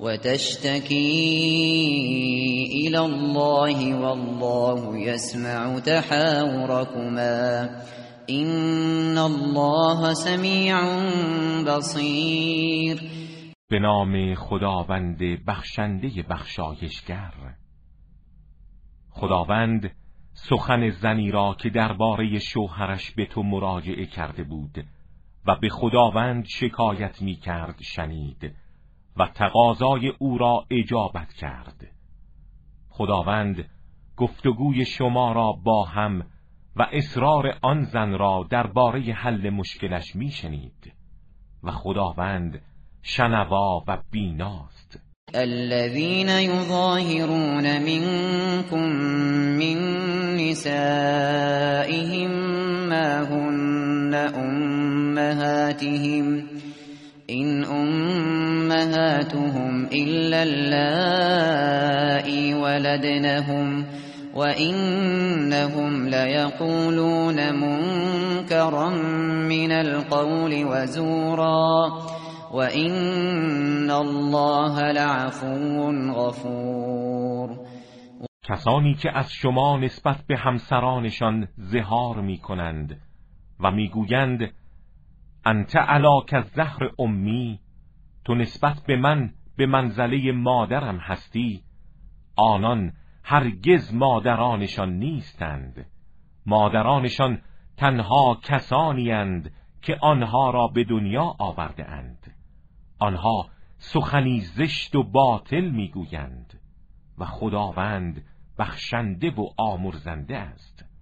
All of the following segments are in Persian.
وتشتكي إلى الله والله يسمع تحاوركما. إن الله سميع بصير. به نام خداوند بخشنده بخشایشگر. خداوند سخن زنی را که درباره شوهرش به تو مراجعه کرده بود و به خداوند شکایت می کرد شنید. و تقاضای او را اجابت کرد. خداوند گفتگوی شما را با هم و اصرار آن زن را درباره حل مشکلش میشنید و خداوند شنوا و بیناست. الذين يظاهرون منكم من نسائهم ما هن أمهاتهم إن أمهاتهم إلا اللائي ولدنهم وإنهم ليقولون منكرا من القول وزورا وَإِنَّ الله لعفو غفور. کسانی که از شما نسبت به همسرانشان زهار می کنند و می‌گویند انت علا زهر امی؟ تو نسبت به من به منزله مادرم هستی. آنان هرگز مادرانشان نیستند. مادرانشان تنها کسانی اند که آنها را به دنیا آورده اند آنها سخنی زشت و باطل می‌گویند و خداوند بخشنده و آمرزنده است.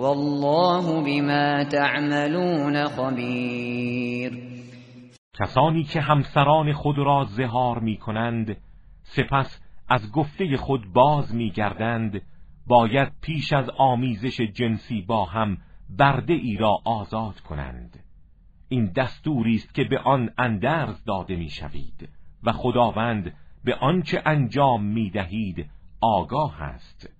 والله بما تعملون خبیر کسانی که همسران خود را زهار می کنند سپس از گفته خود باز می گردند باید پیش از آمیزش جنسی با هم برده ای را آزاد کنند. این دستوری است که به آن اندرز داده می‌شوید و خداوند به آنچه انجام می‌دهید آگاه است.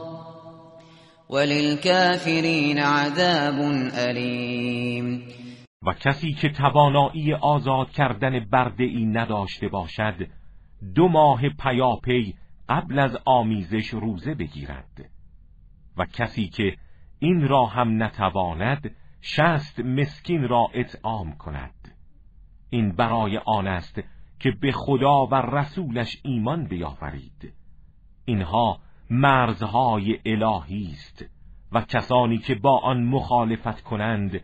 وللكافرین عذاب علیم و کسی که توانایی آزاد کردن برده ای نداشته باشد دو ماه پیاپی قبل از آمیزش روزه بگیرد. و کسی که این را هم نتواند شست مسکین را اطعام کند. این برای آن است که به خدا و رسولش ایمان بیاورید. اینها مرزهای الهی است و کسانی که با آن مخالفت کنند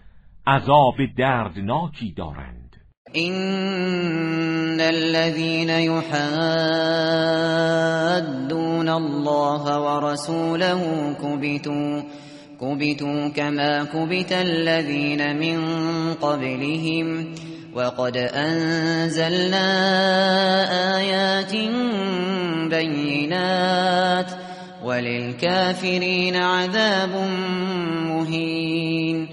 عذاب دردناکی دارند. إن الذين يحادون الله ورسوله كبتوا كبتوا كما كبت الذين من قبلهم. وقد أنزلنا آيات بينات وللكافرين عذاب مهين.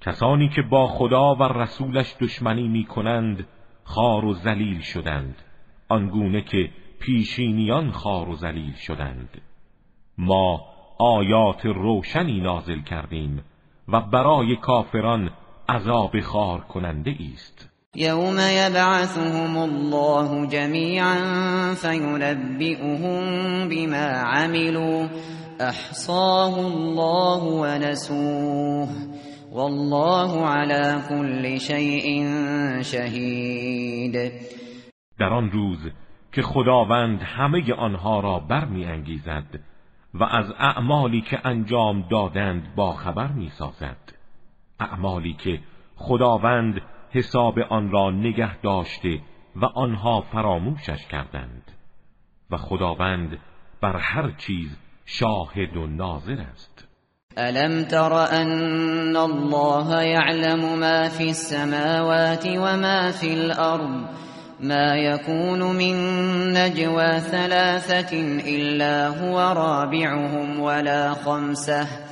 کسانی که با خدا و رسولش دشمنی می کنند خار و زلیل شدند. آنگونه که پیشینیان خار و زلیل شدند. ما آیات روشنی نازل کردیم و برای کافران عذاب خار کننده است. يوم يبعثهم الله جميعا فينبئهم بما عملوا احصاه الله ونسوه والله على كل شيء شهید در آن روز که خداوند همه آنها را برمیانگیزد و از اعمالی که انجام دادند با خبر می‌سازد اعمالی که خداوند حساب آن را نگه داشته و آنها فراموشش کردند. و خداوند بر هر چیز شاهد و ناظر است. الم تر ان الله يعلم ما في السماوات وما في الارض ما يكون من نجوى ثلاثة إلا هو رابعهم ولا خمسة.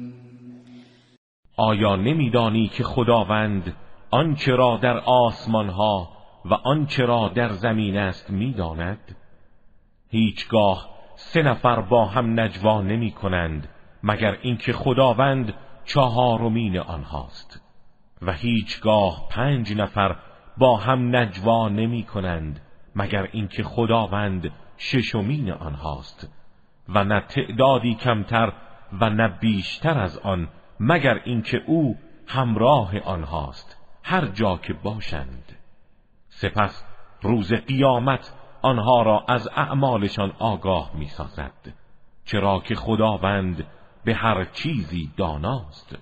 آیا نمیدانی که خداوند آنچه را در آسمان ها و آنچه را در زمین است می‌داند؟ هیچگاه سه نفر با هم نجوا نمی کنند مگر اینکه خداوند چهارمین آنهاست و هیچگاه پنج نفر با هم نجوا نمی کنند مگر اینکه خداوند ششمین آنهاست و نه تعدادی کمتر و نه بیشتر از آن مگر اینکه او همراه آنهاست هر جا که باشند. سپس روز قیامت آنها را از اعمالشان آگاه می‌سازد چرا که خداوند به هر چیزی داناست.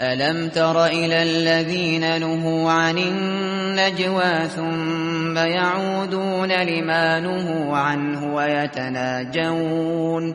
الم تر الى الذين نهوا عن النجوى ثم يعودون لما نهوا عنه ويتناجون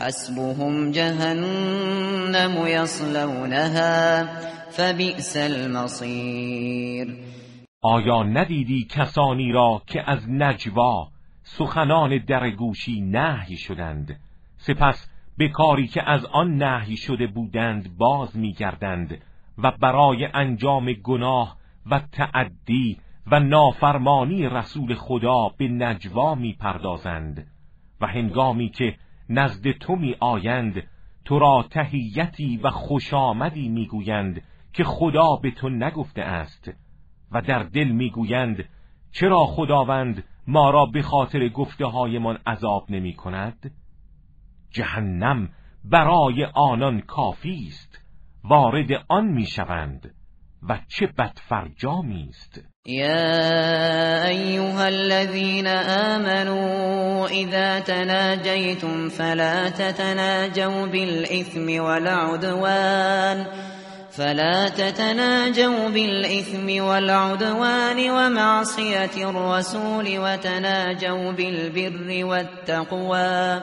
حسبهم جهنم يصلونها فبئس المصير. آیا ندیدی کسانی را که از نجوا سخنان درگوشی نهی شدند؟ سپس به کاری که از آن نهی شده بودند باز میگردند و برای انجام گناه و تعدی و نافرمانی رسول خدا به نجوا می‌پردازند. و هنگامی که نزد تو می آیند تو را تهیتی و خوش آمدی می‌گویند که خدا به تو نگفته است. و در دل می‌گویند چرا خداوند ما را به خاطر گفته هایمان عذاب نمی کند جهنم برای آنان کافی است. وارد آن می‌شوند. و چه بدفرجامی است يا أيها الذين آمنوا إذا تناجيتم فلا تتناجوا بالإثم والعدوان فلا تتناجوا بالإثم والعدوان ومعصية الرسول وتناجوا بالبر والتقوى.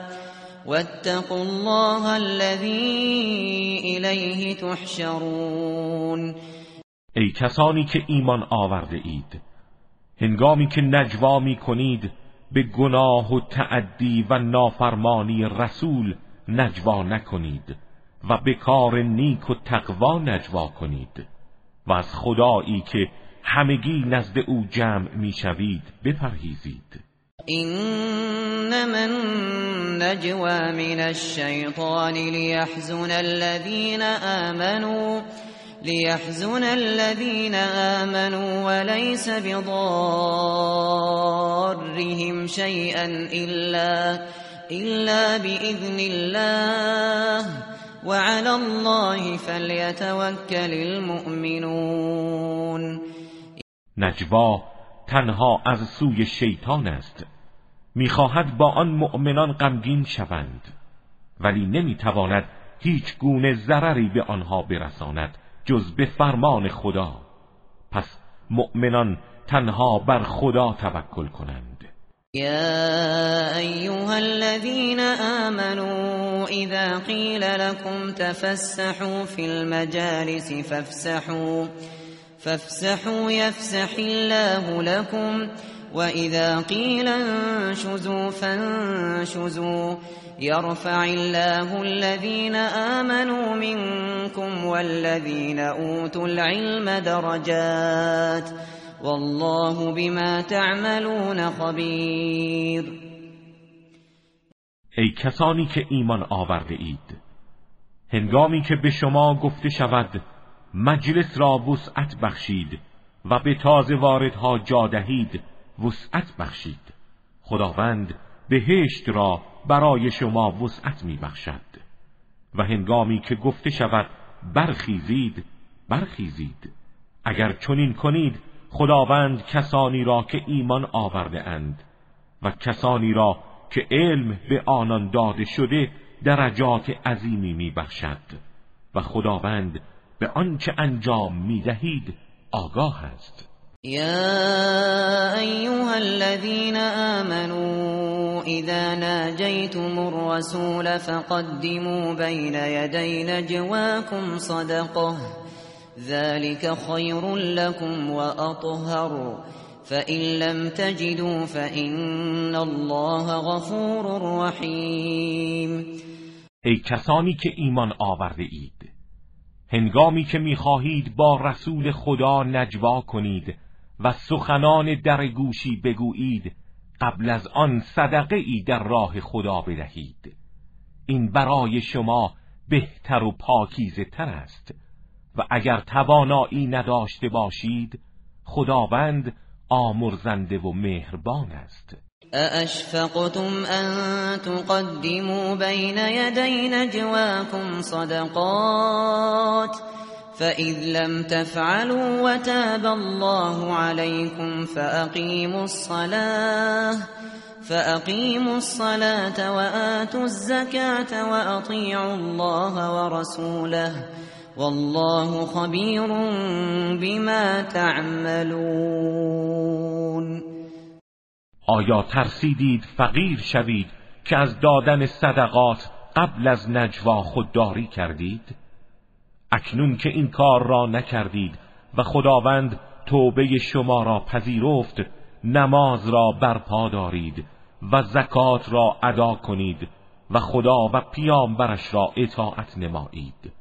واتقوا الله الذي إليه تحشرون. ای کسانی که ایمان آورده اید هنگامی که نجوا می کنید به گناه و تعدی و نافرمانی رسول نجوا نکنید و به کار نیک و تقوا نجوا کنید و از خدایی که همگی نزد او جمع می‌شوید بپرهیزید. انما النجوى من الشیطان لیحزن الذین آمنوا ليحزن الذين آمنوا وليس بضارهم شيئا إلا, إلا بإذن الله. وعلى الله فليتوكل المؤمنون. نجوا تنها از سوی شیطان است. می‌خواهد با آن مؤمنان غمگین شوند ولی نمی‌تواند هیچ گونه ضرری به آنها برساند. جز به فرمان خدا. پس مؤمنان تنها بر خدا توکل کنند. یا ایها الذين آمنوا اذا قيل لكم تفسحوا في المجالس فافسحوا فافسحوا يفسح الله لكم وإذا قيل انشزوا فانشزوا يرفع الله الذين آمنوا منكم والذين أوتوا العلم درجات والله بما تعملون خبیر ای کسانی که ایمان آورده اید هنگامی که به شما گفته شود مجلس را وسعت بخشید و به تازه واردها جا دهید وسعت بخشید. خداوند بهشت را برای شما وسعت می بخشد و هنگامی که گفته شود برخیزید برخیزید. اگر چنین کنید خداوند کسانی را که ایمان آورده اند و کسانی را که علم به آنان داده شده درجات عظیمی می بخشد و خداوند به آنچه انجام می دهید آگاه است. يا أيها الذين آمنوا إذا ناجيتم الرسول فقدموا بين يدي نجواكم صدقه ذلك خير لكم وأطهر. فإن لم تجدوا فإن الله غفور رحيم. ای کسانی که ایمان آورده اید هنگامی که می‌خواهید با رسول خدا نجوا کنید و سخنان در گوشی بگویید قبل از آن صدقه ای در راه خدا بدهید. این برای شما بهتر و پاکیزه تر است و اگر توانایی نداشته باشید خداوند آمرزنده و مهربان است. ااشفقتم ان تقدموا بین یدی نجواكم صدقات؟ فإذ لم تفعلوا وتاب الله عليكم فأقيموا الصلاة فأقيموا الصلاة وآتوا الزكاة وأطيعوا الله ورسوله والله خبير بما تعملون آیا ترسیدید فقیر شوید که از دادن صدقات قبل از نجوا خودداری کردید؟ اکنون که این کار را نکردید و خداوند توبه شما را پذیرفت نماز را برپا دارید و زکات را ادا کنید و خدا و پیامبرش را اطاعت نمایید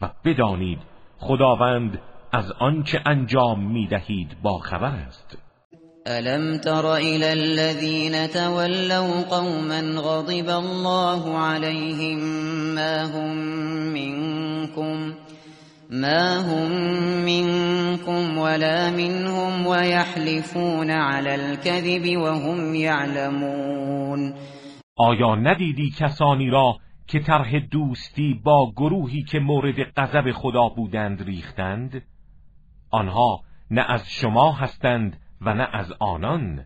و بدانید خداوند از آنچه انجام می‌دهید با خبر است. الم تر الى الذين تولوا قوما غضب الله عليهم ما هم منكم؟ ما هم منكم ولا منهم ويحلفون على الكذب وهم يعلمون آیا ندیدی کسانی را که طرح دوستی با گروهی که مورد غضب خدا بودند ریختند؟ آنها نه از شما هستند و نه از آنان.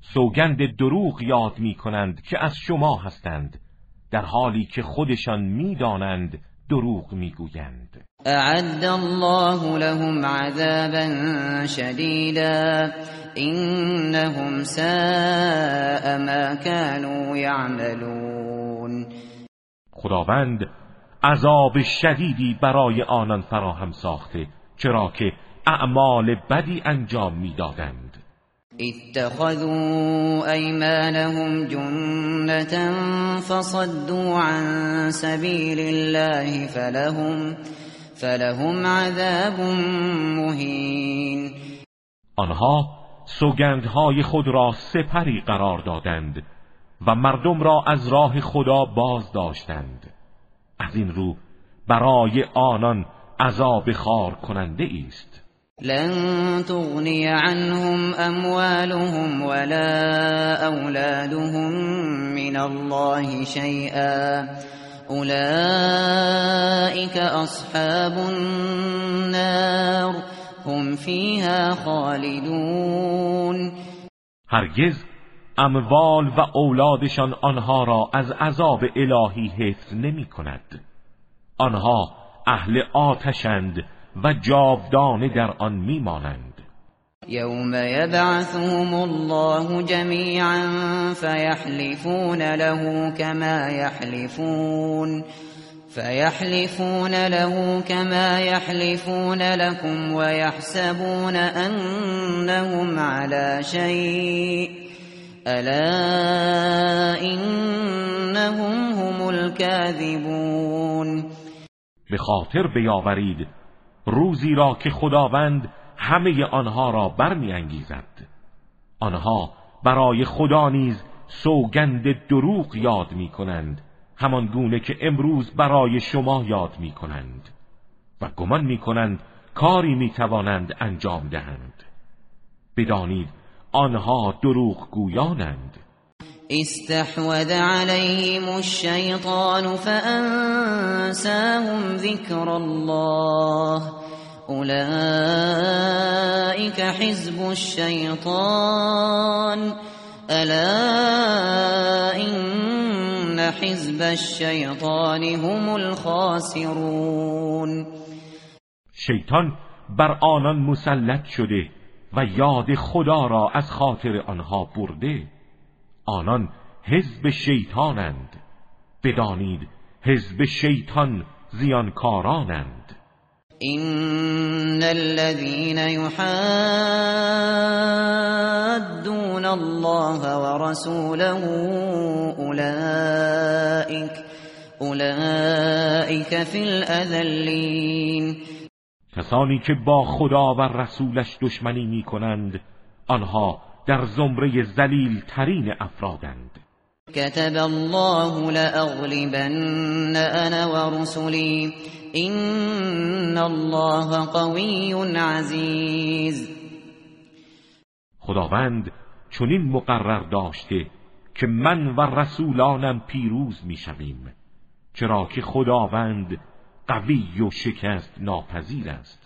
سوگند دروغ یاد می کنند که از شما هستند در حالی که خودشان می‌دانند دروغ می‌گویند. اعد الله لهم عذابا شديدا. انهم ساء ما كانوا يعملون. خداوند عذاب شدیدی برای آنان فراهم ساخته چرا که اعمال بدی انجام می‌دادند. اتخذوا ايمانهم جنة فصدوا عن سبيل الله فلهم فلهم عذاب مهین آنها سوگندهای خود را سپری قرار دادند و مردم را از راه خدا باز داشتند. از این رو برای آنان عذاب خار کننده است. لن تغني عنهم اموالهم ولا اولادهم من الله شيئا اولئك اصحاب النار هم فيها خالدون هرگز اموال و اولادشان آنها را از عذاب الهی حفظ نمی کند. آنها اهل آتشند و جاودانه در آن میمانند. یوم یبعثهم الله جمیعا فیحلفون له كما یحلفون. فيحلفون له كما يحلفون لكم ويحسبون أنهم على شيء ألا إنهم هم الكاذبون. به خاطر بیاورید روزی را که خداوند همه آنها را برمیانگیزد. آنها برای خدا نیز سوگند دروغ یاد می کنند همان گونه که امروز برای شما یاد می کنند و گمان می کنند کاری می توانند انجام دهند. بدانید آنها دروغ گویانند استحوذ عليهم الشيطان فأنساهم ذكر الله. أولئك حزب الشيطان. ألا إن حزب الشيطان هم الخاسرون. شیطان بر آنان مسلط شده و یاد خدا را از خاطر آنها برده. آنان حزب شیطانند. بدانید حزب شیطان زیانکارانند. این الذين يحادون الله ورسوله اولئك اولئك في الاذلين کسانی که با خدا و رسولش دشمنی می کنند آنها در زمره زلیل ترین افرادند. كتب الله لأغلبن انا ورسلي. ان الله قوی عزیز خداوند چنین مقرر داشته که من و رسولانم پیروز می‌شویم چرا که خداوند قوی و شکست ناپذیر است.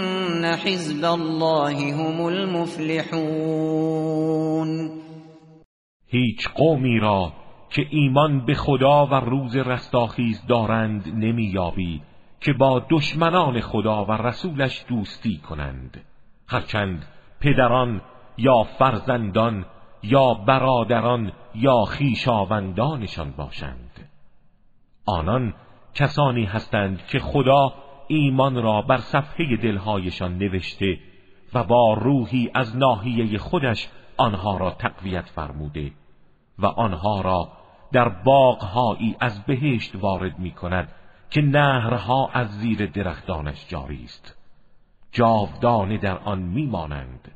حزب الله هم المفلحون. هیچ قومی را که ایمان به خدا و روز رستاخیز دارند نمییابی که با دشمنان خدا و رسولش دوستی کنند. هرچند پدران یا فرزندان یا برادران یا خیشاوندانشان باشند. آنان کسانی هستند که خدا ایمان را بر صفحه دلهایشان نوشته و با روحی از ناحیه خودش آنها را تقویت فرموده و آنها را در باغهایی از بهشت وارد می کند که نهرها از زیر درختانش جاری است. جاودانه در آن میمانند.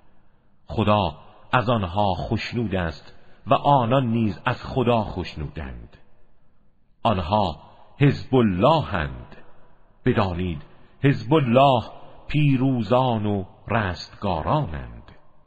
خدا از آنها خشنود است و آنان نیز از خدا خشنودند. آنها حزب هند بدانید. حزب الله پیروزان و رستگارانند.